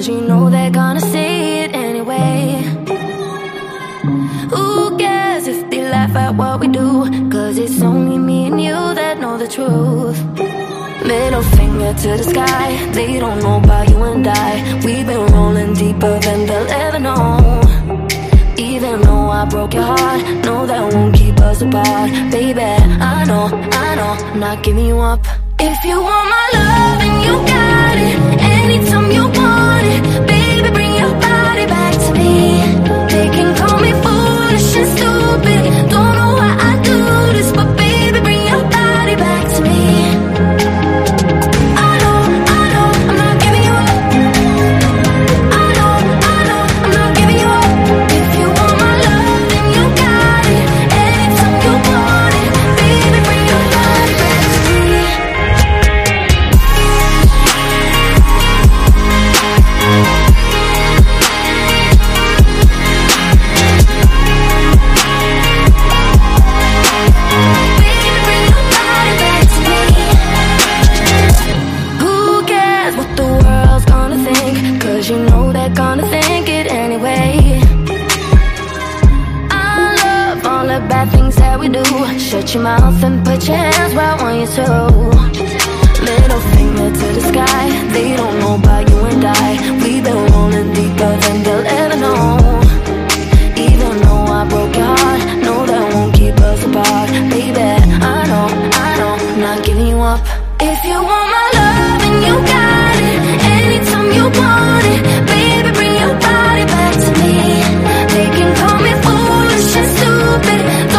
Cause you know they're gonna say it anyway. Who cares if they laugh at what we do? Cause it's only me and you that know the truth. Middle finger to the sky. They don't know about you and I. We've been rolling deeper than they'll ever know. Even though I broke your heart, no, that won't keep us apart. Baby, I know, I know, I'm not giving you up. If you want my love, and you got it. Then put your hands where I want you to Little finger to the sky They don't know about you and I. We've been rolling deeper than they'll ever know. Even though I broke your heart No, that won't keep us apart. Baby, I know, I know not giving you up. If you want my love, then you got it Anytime you want it Baby, bring your body back to me. They can call me foolish and stupid